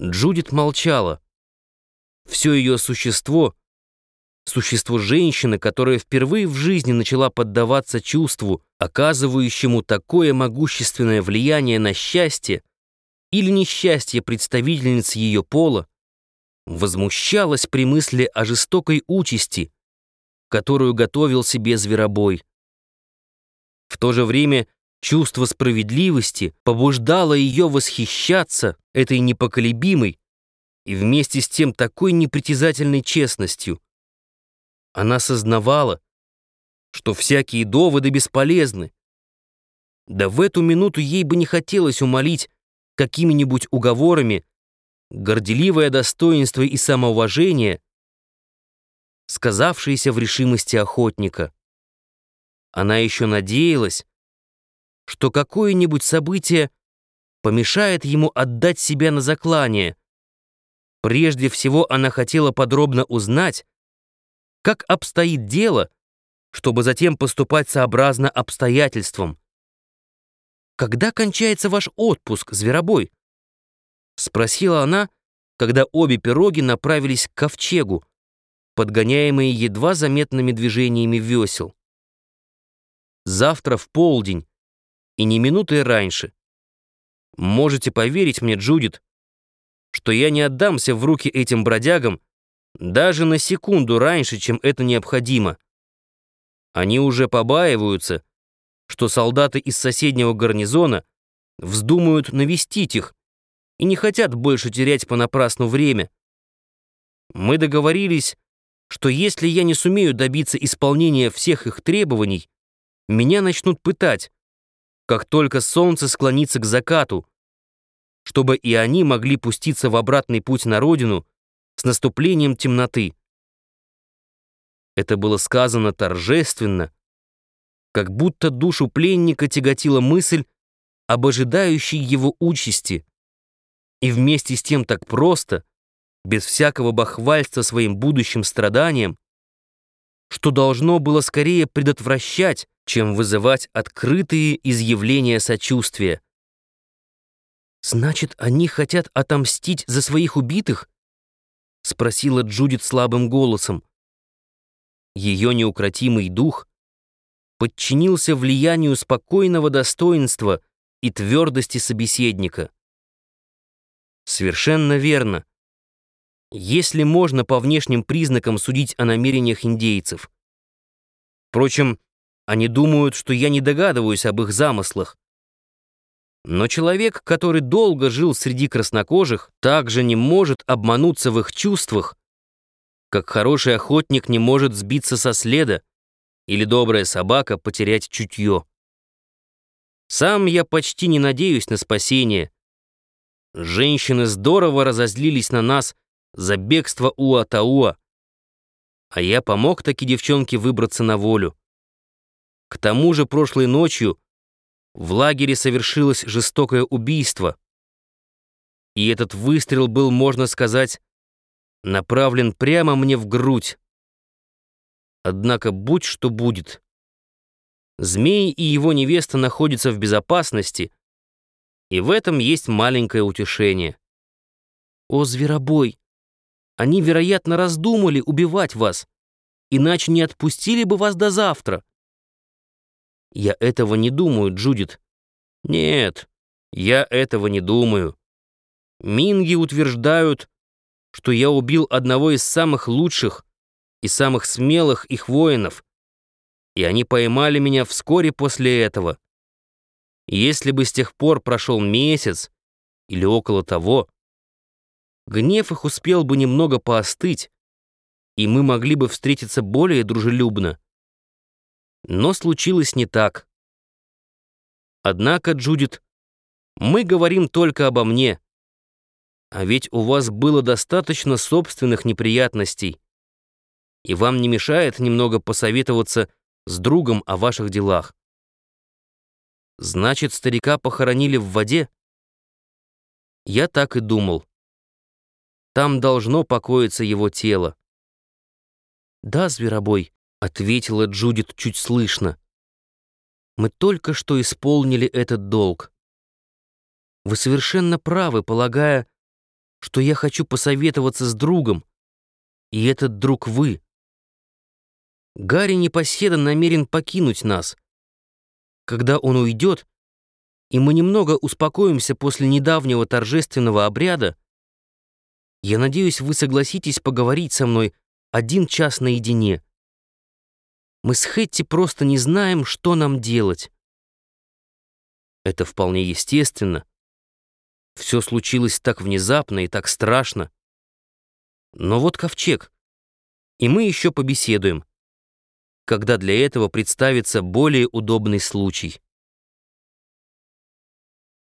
Джудит молчала. Все ее существо, существо женщины, которая впервые в жизни начала поддаваться чувству, оказывающему такое могущественное влияние на счастье или несчастье представительниц ее пола, возмущалась при мысли о жестокой участи, которую готовил себе зверобой. В то же время чувство справедливости побуждало ее восхищаться этой непоколебимой и вместе с тем такой непритязательной честностью. Она сознавала, что всякие доводы бесполезны. Да в эту минуту ей бы не хотелось умолить какими-нибудь уговорами горделивое достоинство и самоуважение, сказавшееся в решимости охотника. Она еще надеялась, что какое-нибудь событие помешает ему отдать себя на заклание. Прежде всего она хотела подробно узнать, как обстоит дело, чтобы затем поступать сообразно обстоятельствам. «Когда кончается ваш отпуск, зверобой?» — спросила она, когда обе пироги направились к ковчегу, подгоняемые едва заметными движениями весел. «Завтра в полдень, и не минуты раньше. Можете поверить мне, Джудит, что я не отдамся в руки этим бродягам даже на секунду раньше, чем это необходимо. Они уже побаиваются, что солдаты из соседнего гарнизона вздумают навестить их и не хотят больше терять понапрасну время. Мы договорились, что если я не сумею добиться исполнения всех их требований, меня начнут пытать, как только солнце склонится к закату, чтобы и они могли пуститься в обратный путь на родину с наступлением темноты. Это было сказано торжественно, как будто душу пленника тяготила мысль об ожидающей его участи, и вместе с тем так просто, без всякого бахвальства своим будущим страданиям, что должно было скорее предотвращать, чем вызывать открытые изъявления сочувствия. «Значит, они хотят отомстить за своих убитых?» — спросила Джудит слабым голосом. Ее неукротимый дух подчинился влиянию спокойного достоинства и твердости собеседника. Совершенно верно. Если можно по внешним признакам судить о намерениях индейцев. Впрочем, они думают, что я не догадываюсь об их замыслах. Но человек, который долго жил среди краснокожих, также не может обмануться в их чувствах, как хороший охотник не может сбиться со следа или добрая собака потерять чутье. Сам я почти не надеюсь на спасение. Женщины здорово разозлились на нас за бегство Уатауа, а я помог таки девчонке выбраться на волю. К тому же прошлой ночью в лагере совершилось жестокое убийство. И этот выстрел был, можно сказать, направлен прямо мне в грудь. Однако будь что будет. Змей и его невеста находятся в безопасности, и в этом есть маленькое утешение. О, зверобой! Они, вероятно, раздумали убивать вас, иначе не отпустили бы вас до завтра. Я этого не думаю, Джудит. Нет, я этого не думаю. Минги утверждают, что я убил одного из самых лучших и самых смелых их воинов, и они поймали меня вскоре после этого. Если бы с тех пор прошел месяц или около того, гнев их успел бы немного поостыть, и мы могли бы встретиться более дружелюбно. Но случилось не так. Однако, Джудит, мы говорим только обо мне. А ведь у вас было достаточно собственных неприятностей. И вам не мешает немного посоветоваться с другом о ваших делах. Значит, старика похоронили в воде? Я так и думал. Там должно покоиться его тело. Да, зверобой, — ответила Джудит чуть слышно. «Мы только что исполнили этот долг. Вы совершенно правы, полагая, что я хочу посоветоваться с другом, и этот друг вы. Гарри Непоседа намерен покинуть нас. Когда он уйдет, и мы немного успокоимся после недавнего торжественного обряда, я надеюсь, вы согласитесь поговорить со мной один час наедине. Мы с Хэтти просто не знаем, что нам делать. Это вполне естественно. Все случилось так внезапно и так страшно. Но вот ковчег. И мы еще побеседуем, когда для этого представится более удобный случай.